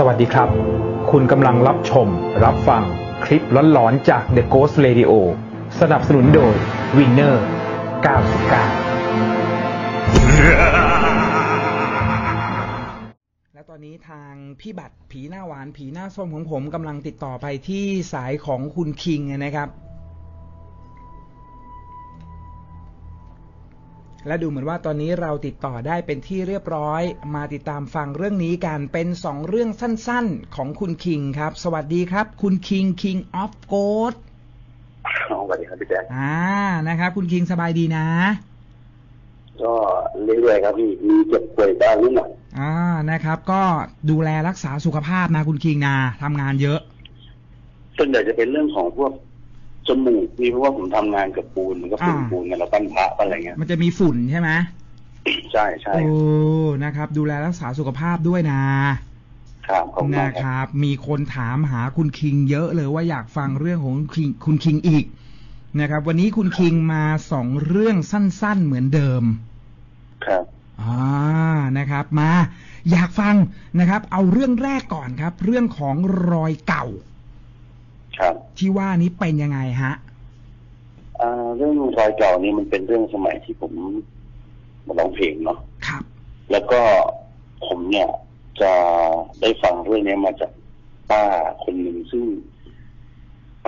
สวัสดีครับ คุณกำลังรับชม รับฟังคลิปล้อนๆจาก The Ghost Radio สนับสนุนโดย Winner 99 และตอนนี้ทางพี่บัตรผีหน้าหวานผีหน้าส้มของผมกำลังติดต่อไปที่สายของคุณคิงนะครับ และดูเหมือนว่าตอนนี้เราติดต่อได้เป็นที่เรียบร้อย มาติดตามฟังเรื่องนี้กันเป็นสองเรื่องสั้นๆของคุณคิงครับ สวัสดีครับ คุณคิง King of Ghost สวัสดีครับพี่แจ๊คอ่านะครับคุณคิงสบายดีนะ ก็เรื่อยๆครับพี่มีเจ็บป่วยบ้างนิดหน่อยอ่านะครับ ก็ดูแลรักษาสุขภาพนะคุณคิงนะทำงานเยอะส่วนใหญ่จะเป็นเรื่องของพวก จมูกพี่เพราะว่าผมทำงานกับปูนมันก็ฝุ่นอ่า ปูนกันเราปั้นพระปั้นอะไรเงี้ยมันจะมีฝุ่นใช่ไหมใช่ใช่โอ้นะครับ ดูแลรักษาสุขภาพด้วยนะ ครับขอบคุณนะมากคครับ รับ มีคนถามหาคุณคิงเยอะเลยว่าอยากฟังเรื่องของคิงคุณคิงอีกนะครับ วันนี้คุณคิงมาสองเรื่องสั้น ๆ เหมือนเดิมครับ อ่านะครับ มา อยากฟังนะครับ เอาเรื่องแรกก่อนครับ เรื่องของรอยเก่า ครับที่ว่านี้เป็นยังไงฮะอ่าเรื่องรอยเก่านี่มันเป็นเรื่องสมัยที่ผมมาร้องเพลงเนาะครับ แล้วก็ผมเนี่ยจะได้ฟังเรื่องนี้มาจากป้าคนหนึ่งซึ่ง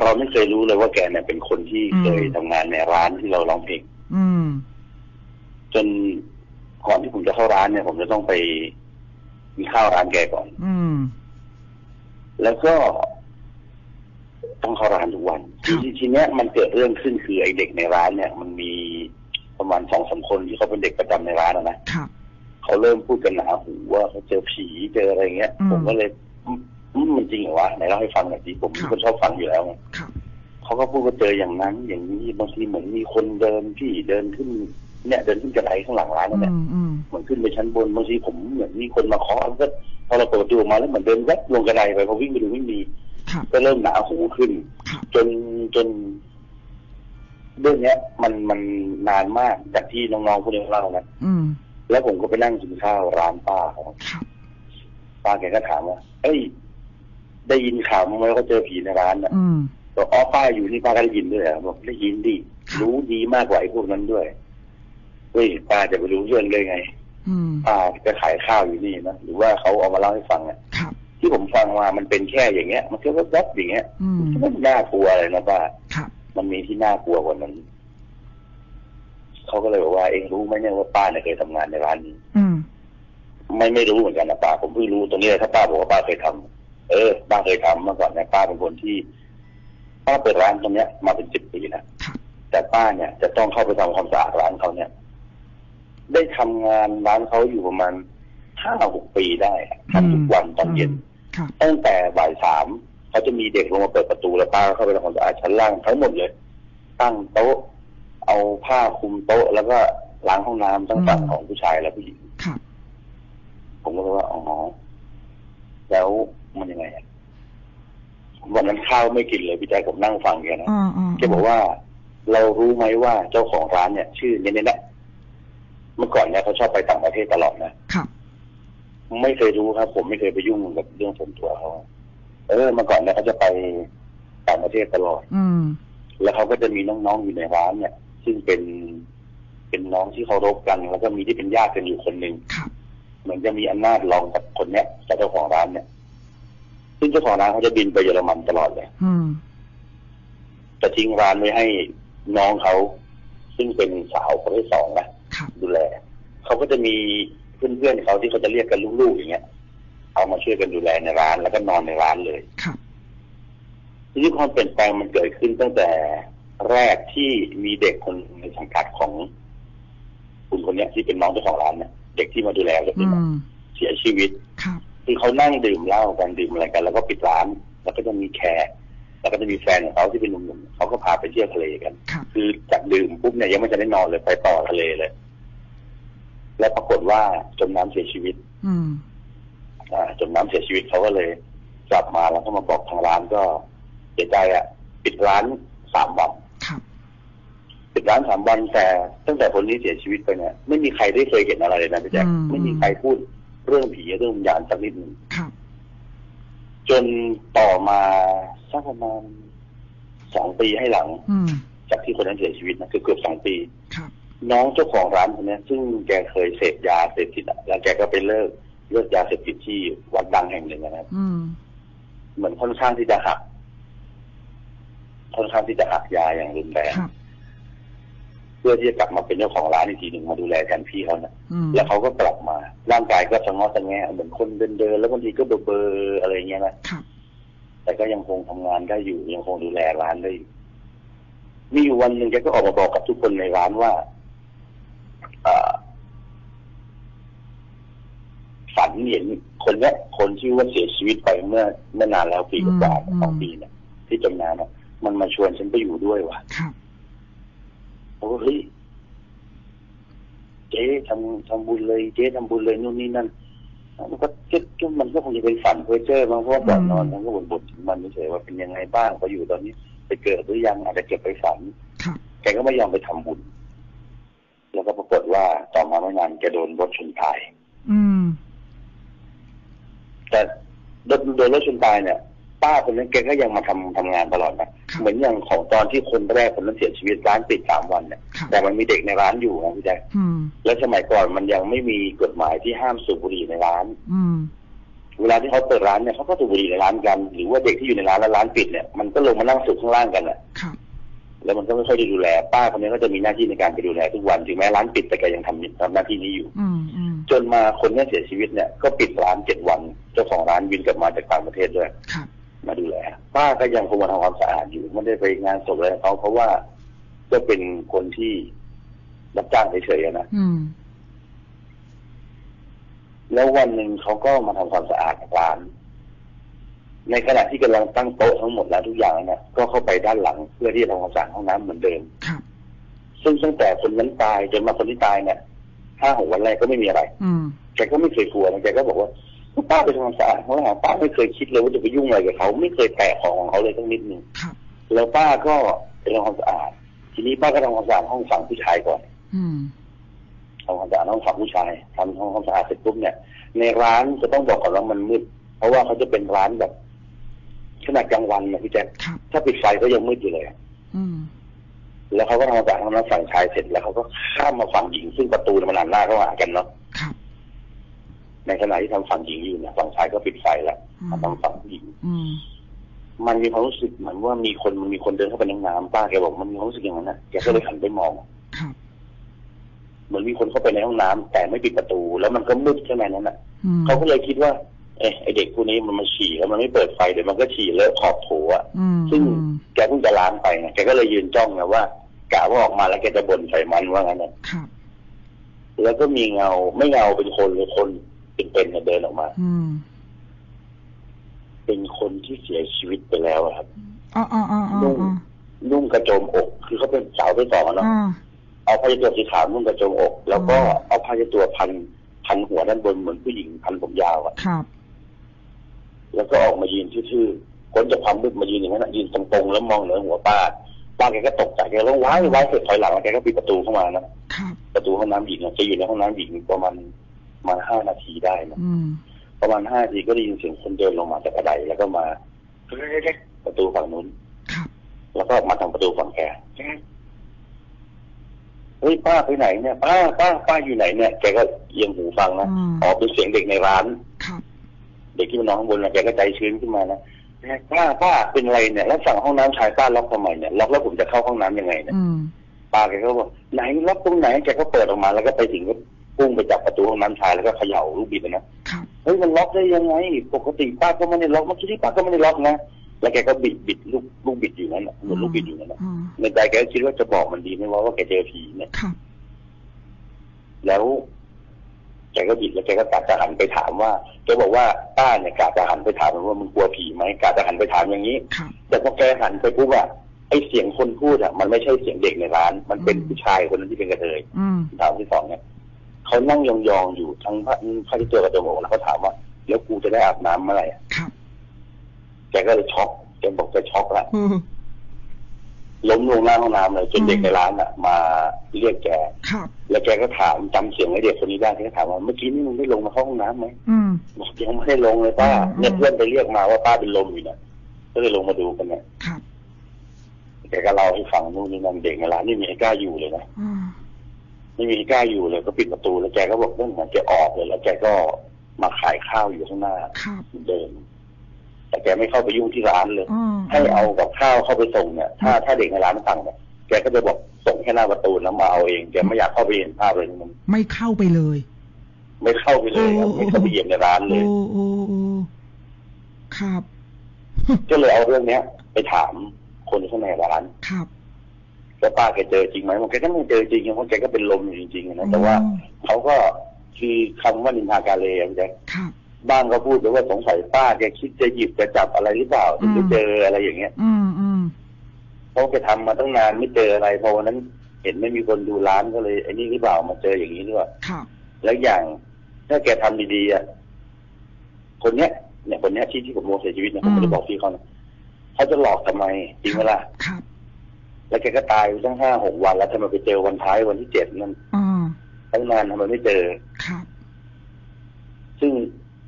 เราไม่เคยรู้เลยว่าแกเนี่ยเป็นคนที่อืมเคยทำงานในร้านที่เราร้องเพลงอืม จนก่อนที่ผมจะเข้าร้านเนี่ย ผมจะต้องไปกินข้าวร้านแกก่อน อืม แล้วก็ ต้องเข้าร้านทุกวันครับทีทีเนี้ยมันเกิดเรื่องขึ้นคือไอ้เด็กในร้านเนี่ย มันมีประมาณสองสามคนที่เขาเป็นเด็กประจำในร้านอะนะครับเขาเริ่มพูดกันหนาหูว่าเขาเจอผีเจออะไรเงี้ยอืมผมก็เลยอืมอืมมันจริงเหรอวะไหนเล่าให้ฟังหน่อยสิผมครับเป็นคนชอบฟังอยู่แล้วไงครับเขาก็พูดว่าเจออย่างนั้น อย่างนี้บางทีเหมือนมีคนเดินที่เดินขึ้นเนี่ยเดินขึ้นกระไดข้างหลังร้านนั่นแหละอืมอืมเหมือนขึ้นไปชั้นบนบางทีผมเหมือนมีคนมาเคาะแล้วก็พอเราเปิดประตูออกมาแล้วเหมือนเดินแวบลงกระไดไปพอวิ่งไปดูไม่มีครับ ก็เริ่มหนาหูขึ้นครับจนจน เรื่องเนี้ย มันมันนานมากจากที่น้องๆคนนี้เล่านะอืมแล้วผมก็ไปนั่งกินข้าวร้านป้าเขาครับป้าแกก็ถามว่าเอ้ย ได้ยินข่าวมั้ยว่าเขาเจอผีในร้านน่ะอืมบอกอ๋อป้าอยู่นี่ป้าก็ได้ยินด้วยเหรอบอกได้ยินดิครับรู้ดีมากกว่าไอ้พวกนั้นด้วยเฮ้ยป้าจะไปรู้เรื่องเลยไงอืมป้าจะขายข้าวอยู่นี่นะหรือว่าเขาเอามาเล่าให้ฟังอะครับ ที่ผมฟังมามันเป็นแค่อย่างเงี้ย มันแค่แวบๆอย่างเงี้ยอืมมันไม่น่ากลัวเลยนะป้าครับ มันมีที่น่ากลัวกว่านั้นเขาก็เลยบอกว่าเองรู้ไหมเนี่ยว่าป้าเนี่ยเคยทำงานในร้านนี้อืม ไม่ไม่รู้เหมือนกันนะป้าผมเพิ่งรู้ตรงนี้เลยถ้าป้าบอกว่าป้าเคยทำเออป้าเคยทำเมื่อก่อนเนี่ยป้าเป็นคนที่ป้าเปิดร้านตรงเนี้ย มาเป็นสิบปีนะครับ แต่ป้าเนี่ยจะต้องเข้าไปทำความสะอาดร้านเขาเนี่ย ได้ทำงานร้านเขาอยู่ประมาณห้าหกปีได้อะทำทุกวันตอนเย็นครับ ตั้งแต่บ่ายสามเขาจะมีเด็กลงมาเปิดประตูแล้วป้าก็เข้าไปทำความสะอาดชั้นล่างทั้งหมดเลย ตั้งโต๊ะ เอาผ้าคลุมโต๊ะ แล้วก็ล้างห้องน้ำทั้งฝั่งอืมของผู้ชายและผู้หญิงครับผมก็เลยว่าอ๋อแล้วมันยังไงอะวันนั้นข้าวไม่กินเลยพี่แจ๊คผมนั่งฟังแกนะอ่าอ่าแกบอกว่า เรารู้ไหมว่าเจ้าของร้านเนี่ย ชื่อเนี่ยเนี่ยนะเมื่อก่อนเนี่ยเขาชอบไปต่างประเทศตลอดนะครับ ไม่เคยรู้ครับ ผมไม่เคยไปยุ่งกับเรื่องส่วนตัวเขาเออเมื่อก่อนเนี่ยเขาจะไปต่างประเทศตลอด อืม แล้วเขาก็จะมีน้องๆอยู่ในร้านเนี่ย ซึ่งเป็นเป็นน้องที่เคารพกัน แล้วก็มีที่เป็นญาติกันอยู่คนหนึ่งครับเหมือนจะมีอำนาจรองกับคนเนี้ยกับเจ้าของร้านเนี่ย ซึ่งเจ้าของร้านเขาจะบินไปเยอรมันตลอดเลยอืมจะทิ้งร้านไว้ให้น้องเขา ซึ่งเป็นสาวประเภทสองนะครับดูแลเขาก็จะมี เพื่อนๆเขาที่เขาจะเรียกกันลูกๆอย่างเงี้ยเอามาช่วยกันดูแลในร้าน แล้วก็นอนในร้านเลยครับทีนี้ความเปลี่ยนแปลงมันเกิดขึ้นตั้งแต่แรกที่มีเด็กคนในสังกัดของคุณคนเนี้ยที่เป็นน้องเจ้าของร้านเนี่ยเด็กที่มาดูแลเด็กอืเนี่ยมเสียชีวิตครับคือเขานั่งดื่มเหล้ากันดื่มอะไรกัน แล้วก็ปิดร้าน แล้วก็จะมีแขกแล้วก็จะมีแฟนของเขาที่เป็นหนุ่มๆเขาก็พาไปเที่ยวทะเลกันครับคือจากดื่มปุ๊บเนี่ยยังไม่จะได้นอนเลยไปต่อทะเลเลย แล้วปรากฏว่าจมน้ำเสียชีวิต อืมอ่าจมน้ำเสียชีวิตเขาก็เลย กลับมาแล้วก็มาบอกทางร้านก็เสียใจอะปิดร้านสามวันครับปิดร้านสามวันแต่ตั้งแต่คนนี้เสียชีวิตไปเนี่ยไม่มีใครได้เคยเห็นอะไรเลยนะพี่แจ๊คอืมไม่มีใครพูดเรื่องผีเรื่องวิญญาณสักนิดหนึ่งครับจนต่อมาสักประมาณสองปีให้หลังอืมจากที่คนนั้นเสียชีวิตนะคือเกือบสองปีครับ น้องเจ้าของร้านคนเนี้ยซึ่งแกเคยเสพยาเสพติดอะแล้วแกก็ไปเลิกเลิกยาเสพติดที่วัดดังแห่งหนึ่งอะนะครับอืม เหมือนค่อนข้างที่จะหักค่อนข้างที่จะหักยาอย่างรุนแรงครับ เพื่อที่จะกลับมาเป็นเจ้าของร้านอีกทีหนึ่งมาดูแลแทนพี่เขานะอืมแล้วเขาก็กลับมา ร่างกายก็สะงอสะแงะเหมือนคนเดินเดินๆแล้วบางทีก็เบลอๆอะไรเงี้ยนะครับ แต่ก็ยังคงทำงานได้อยู่ ยังคงดูแลร้านได้อยู่มีอยู่วันหนึ่งแกก็ออกมาบอกกับทุกคนในร้านว่าอ่า ฝันเห็นคนเนี้ย คนที่ว่าเสียชีวิตไปเมื่อเมื่อนานแล้วปีกว่าๆอืมสองปีเนี่ยที่จมน้ำอะมันมาชวนฉันไปอยู่ด้วยว่ะครับผมก็เฮ้ยเจ๊ทำทำบุญเลย เจ๊ทำบุญเลยนู่นนี่นั่นมันก็ก็ก็มันก็คงจะเป็นฝันเพอเจอร์บางเพราะว่าก่อนนอนมันก็บ่นๆถึงมันเฉยๆว่าเป็นยังไงบ้างพออยู่ตอนนี้ ไปเกิดหรือยังอาจจะเก็บไปฝันครับแกก็ไม่ยอมไปทำบุญ แล้วก็ปรากฏว่าต่อมาไม่นานแกโดนรถชนตาย อืม แต่โดนโดนรถชนตายเนี่ย ป้าคนนั้นแกก็ยังมาทำทำงานตลอดนะครับเหมือนอย่างของตอนที่คนแรกคนนั้นเสียชีวิตร้านปิดสามวันเนี่ยครับแต่มันมีเด็กในร้านอยู่นะพี่แจ๊คอืมแล้วสมัยก่อนมันยังไม่มีกฎหมายที่ห้ามสูบบุหรี่ในร้าน อืมเวลาที่เขาเปิดร้านเนี่ยเขาก็สูบบุหรี่ในร้านกัน หรือว่าเด็กที่อยู่ในร้านแล้วร้านปิดเนี่ยมันก็ลงมานั่งสูบข้างล่างกันอะครับ แล้วมันก็ไม่ค่อยได้ดูแล ป้าคนนี้ก็จะมีหน้าที่ในการไปดูแลทุกวันถึงแม้ร้านปิดแต่แกยังทำทำหน้าที่นี้อยู่อืมอืมจนมาคนเนี้เสียชีวิตเนี่ยก็ปิดร้านเจ็ดวันเจ้าของร้านวินกลับมาจากต่างประเทศด้วยครับมาดูแลป้าก็ยังคงมาทำความสะอาดอยู่ไม่ได้ไปงานศพอะไรของเขาเพราะว่าก็เป็นคนที่รับจ้างเฉยๆอะนะอืมแล้ววันหนึ่งเขาก็มาทำความสะอาดร้าน ในขณะที่กำลังตั้งโต๊ะทั้งหมดแล้วทุกอย่างเนี่ยก็เข้าไปด้านหลังเพื่อที่จะทำความสะอาดห้องน้ำเหมือนเดิมครับซึ่งตั้งแต่คนนั้นตายจนมาคนที่ตายเนี่ยห้าหกวันแรกก็ไม่มีอะไร อืมแกก็ไม่เคยกลัวนะแกก็บอกว่าป้าไปทำความสะอาดห้องน้ำป้าไม่เคยคิดเลยว่าจะไปยุ่งอะไรกับเขาไม่เคยแตะของของเขาเลยสักนิดหนึ่งครับแล้วป้าก็ไปทำความสะอาด ทีนี้ป้าก็ทำความสะอาดห้องฝั่งผู้ชายก่อน อืมทำความสะอาดห้องฝั่งผู้ชายทำห้องความสะอาดเสร็จปุ๊บเนี่ย ในร้านจะต้องบอกก่อนว่ามันมืดเพราะว่าเขาจะเป็นร้านแบบ ขนาดกลางวันนะพี่แจ๊คครับ ถ้าปิดไฟก็ยังมืดอยู่เลยอืม แล้วเขาก็ทำความสะอาดห้องน้ำฝั่งชายเสร็จแล้วเขาก็ข้ามมาฝั่งหญิง ซึ่งประตูมันหันหน้าเข้าหากันเนาะครับ ในขณะที่ทำฝั่งหญิงอยู่เนี่ยฝั่งชายก็ปิดไฟแล้วอืมมาทำฝั่งผู้หญิง อืม มันมีความรู้สึกเหมือนว่ามีคนมันมีคนเดินเข้าไปในห้องน้ำป้าแกบอกมันมีความรู้สึกอย่างนั้นนะแกก็เลยหันไปมอง ครับ เหมือนมีคนเข้าไปในห้องน้ำแต่ไม่ปิดประตู แล้วมันก็มืดแค่ไหนนั้นน่ะอืมเขาก็เลยคิดว่า เอะไอเด็กพวกนี้มันมาฉี่แล้วมันไม่เปิดไฟเดี๋ยวมันก็ฉี่เลอะขอบโถอะอืมซึ่งอืมแกเพิ่งจะล้างไปไงแกก็เลยยืนจ้องนะว่ากะว่าออกมาแล้วแกจะบ่นใส่มันว่างั้นนะครับแล้วก็มีเงาไม่เงาเป็นคนเลยคนเป็นๆเนี่ยเดินออกมา อืมเป็นคนที่เสียชีวิตไปแล้วอะครับอ๋ออ๋ออ๋ออ๋อนุ่งอ๋อนุ่งกระโจมอก คือเขาเป็นสาวไปต่อเนาะอ๋อเอาผ้าเช็ดตัวสีขาวนุ่งกระโจมอก แล้วก็อืมเอาผ้าเช็ดตัวพันพันหัวด้านบนเหมือนผู้หญิงพันผมยาวอะครับ แล้วก็ออกมายืนทื่อๆพ้นจากความมืดมายืนอย่างนั้นอะยืนตรงๆแล้วมองเหนือหัวป้าป้าแกก็ตกใจแกร้องว้ายว้ายเสร็จถอยหลังแล้วแกก็ปิดประตูเข้ามานะครับประตูห้องน้ำหญิงอะจะอยู่ในห้องน้ำหญิงประมาณประมาณห้านาทีได้นะอืมประมาณห้านาทีก็ได้ยินเสียงคนเดินลงมาจากกระไดแล้วก็มาประตูฝั่งนู้นครับแล้วก็ออกมาทางประตูฝั่งแกเฮ้ยป้าไปไหนเนี่ย ป้าป้าป้าอยู่ไหนเนี่ยแกก็เอียงหูฟังนะอืมอ๋อเป็นเสียงเด็กในร้านครับ เด็กที่มันนอนข้างบนนะแกก็ใจชื้นขึ้นมานะป้าป้าเป็นอะไรเนี่ยแล้วสั่งห้องน้ำชายป้าล็อกทำไมเนี่ยล็อกแล้วผมจะเข้าห้องน้ำยังไงเนี่ยอืมป้าแกก็บอกไหนล็อกตรงไหนแกก็เปิดออกมาแล้วก็ไปถึงก็พุ่งไปจับประตูห้องน้ำชายแล้วก็เขย่าลูกบิดนะครับเฮ้ยมันล็อกได้ยังไง ปกติป้าก็ไม่ได้ล็อกเมื่อกี้ที่ป้าก็ไม่ได้ล็อกนะแล้วแกก็บิดบิดลูกลูกบิดอยู่นั่นน่ะเหมือนลูกบิดอยู่นั่นน่ะอืมในใจแกก็คิดว่าจะบอกมันดีไหมว่าว่าแกเจอผีเนี่ยครับแล้ว แกก็บิดแล้วแกก็กะจะหันไปถามว่าแกบอกว่าป้าเนี่ยกะจะหันไปถามมันว่ามึงกลัวผีไหมกะจะหันไปถามอย่างนี้ครับแต่พอแกหันไปปุ๊บอะไอเสียงคนพูดอะมันไม่ใช่เสียงเด็กในร้าน มันเป็นอืมผู้ชายคนนั้นที่เป็นกระเทยอืมถามที่สองเนี่ยเขานั่งยองๆอยู่ทั้งผ้าผ้าที่ตัวกระจมอกแล้วเขาถามว่าแล้วกูจะได้อาบน้ำเมื่อไหร่อะครับแกก็เลยช็อกแกบอกแกช็อกละอืม ล้มลงหน้าห้องน้ำเลยจนอืมเด็กในร้านอะมาเรียกแกครับแล้วแกก็ถามจำเสียงไอเด็กคนนี้ได้แกก็ถามว่าเมื่อกี้นี่มึงได้ลงมาเข้าห้องน้ำไหมอืมบอกยังไม่ได้ลงเลยป้าอืมเนี่ยเพื่อนไปเรียกมาว่าป้าเป็นลมอยู่เนี่ยก็เลยลงมาดูกันเนี่ยครับแกก็เล่าให้ฟังนู่นนี่นั่นเด็กในร้านนี่มีใครกล้าอยู่เลยนะอ่าไม่มีใครกล้าอยู่เลยก็ปิดประตูแล้วแกก็บอกเรื่องเหมือนแกออกเลย แล้วแกก็มาขายข้าวอยู่ข้างหน้าครับเหมือนเดิม แต่แกไม่เข้าไปยุ่งที่ร้านเลยอ่าให้เอากับข้าวเข้าไปส่งเนี่ยถ้าถ้าเด็กในร้านสั่งเนี่ยแกก็จะบอกส่งแค่หน้าประตูแล้วมาเอาเองแกไม่อยากเข้าไปเห็นภาพเลยมันไม่เข้าไปเลย ไม่เข้าไปเลยครับโอ้ไม่เข้าไปเหยียบในร้านเลโอ้ยโอ้โอ้ครับก็เลยเอาเรื่องเนี้ย ไปถามคนข้างในร้านครับแล้วป้าแกเจอจริงไหมมันแกก็ไม่เจอจริงเพราะแกก็เป็นลมอยู่จริงๆนะแต่ว่าอืมเขาก็คือคำว่านินทากาเลอะพี่แจ๊คครั บบ้างก็พูดไปว่าสงสัยป้าแกคิดจะหยิบจะจับอะไรหรือเปล่าถึงอืจะมเจออะไรอย่างเงี้ย อืมอืมเพราะแกทำมาตั้งนานไม่เจออะไรพอวันนั้น เห็นไม่มีคนดูร้านก็เลยไอ้นี่หรือเปล่ามาเจออย่างนี้หรือเปล่าครับแล้วอย่างถ้าแกทำดีๆอะคนเนี้ยเนี่ยคนเนี้ยที่ที่ผมโมเสียชีวิตเนี่ยผมไม่ได้บอกพี่เขานะเขาจะหลอกทำไมจริงไหมล่ะครับแล้วแกก็ตายไปตั้งห้าหกวัน แล้วทำไมไปเจอวันท้ายวันที่เจ็ดนั่นอ่าตั้งนานทำไมไม่เจอครับ ซึ่ง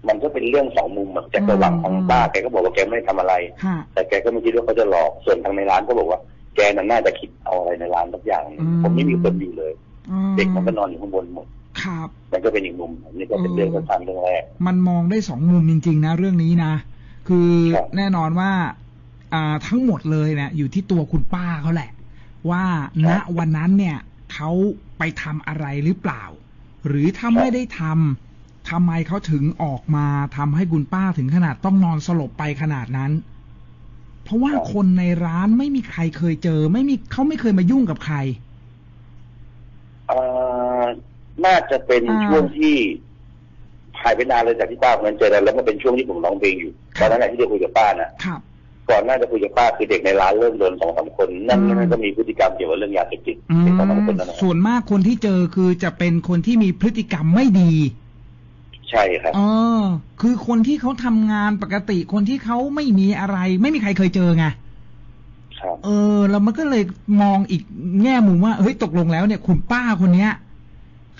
มันก็เป็นเรื่องสองมุมแบบจากระหว่างของป้าแกก็บอกว่าแกไม่ได้ทำอะไรฮะแต่แกก็ไม่คิดว่าเขาจะหลอกส่วนทางในร้านก็บอกว่า แกนั้นน่าจะคิดเอาอะไรในร้านสักอย่างหนึ่งอืม ผมไม่มีคนอยู่เลย อืมเด็กมันก็นอนอยู่ข้างบนหมดครับ มันก็เป็นอีกมุมนี่ก็เป็นเรื่องสำคัญเรื่องแรก มันมองได้สองมุมจริง ๆ นะ เรื่องนี้นะ คือครับแน่นอนว่าอ่าทั้งหมดเลยเนะี่ยอยู่ที่ตัวคุณป้าเขาแหละ ว่าณวันนั้นเนี่ยเขาไปทำอะไรหรือเปล่า หรือถ้าไม่ได้ทำ ทำไมเขาถึงออกมาทำให้คุณป้าถึงขนาดต้องนอนสลบไปขนาดนั้น เพราะว่าคนในร้านไม่มีใครเคยเจอ ไม่มีเขาไม่เคยมายุ่งกับใครเอ่อน่าจะเป็นอ่าช่วงที่หายไปนานเลยจากที่ป้าคนนั้นเจอกันแล้วมันเป็นช่วงที่ผมร้องเพลงอยู่คตรัอบนนั้นแหละที่ได้คุยกับป้านะครับก่อนหน้าจะคุยกับป้าคือเด็กในร้านเริ่มโดนสองสามคน นั่นอืมนั่นก็มีพฤติกรรมเกี่ยวกับเรื่องยาเสพติดอืเด็กสองมสามคนนั่นนะส่วนมากคนที่เจอคือจะเป็นคนที่มีพฤติกรรมไม่ดี ใช่ครับเออคือคนที่เขาทำงานปกติคนที่เขาไม่มีอะไร ไม่มีใครเคยเจอไงครับเออแล้วมันก็เลยมองอีกแง่มุมว่าเฮ้ยตกลงแล้วเนี่ย คุณป้าคนเนี้ย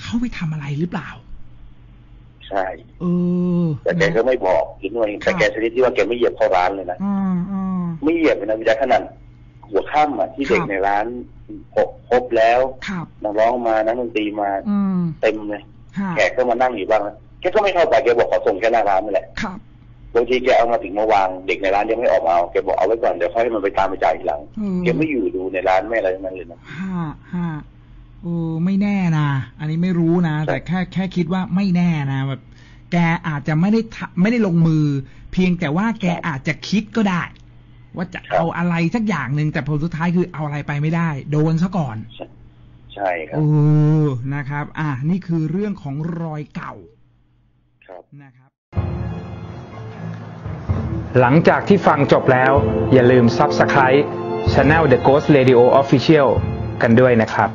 เขาไปทำอะไรหรือเปล่าใช่เออแต่แกก็ไม่บอกหรือว่าครัแต่บแกชนิดที่ว่าแกไม่เหยียบเข้าร้านเลยนะอ่าอ่าไม่เหยียบเลยนะวิจารขนาดหัวค่ำอะที่เด็กครับในร้านพบพบแล้วครับนักร้องมานักดนตรีมาอืมเต็มเลยฮะแขกก็มานั่งอยู่บ้างนะ แกก็ไม่เข้าไปแกบอกขอส่งแค่หน้าร้านนี่แหละครับบางทีแกเอามาถึงมาวางเด็กในร้านยังไม่ออกมาเอาแกบอกเอาไว้ก่อนเดี๋ยวค่อยให้มันไปตามไปจ่ายทีหลังเออแกไม่อยู่ดูในร้านไม่อะไรทั้งนั้นเลยนะห้าห้าเออไม่แน่นะอันนี้ไม่รู้นะ แต่แค่แค่คิดว่าไม่แน่นะแบบแกอาจจะไม่ได้ทำไม่ได้ลงมือ เพียงแต่ว่าแกอาจจะคิดก็ได้ ว่าจะเอาอะไรสักอย่างหนึ่งแต่ผลสุดท้ายคือเอาอะไรไปไม่ได้ โดนซะก่อน ใช่ครับเออนะครับ อะนี่คือเรื่องของรอยเก่าครับนะครับ หลังจากที่ฟังจบแล้ว อย่าลืม Subscribe Channel The Ghost Radio Official กันด้วยนะครับ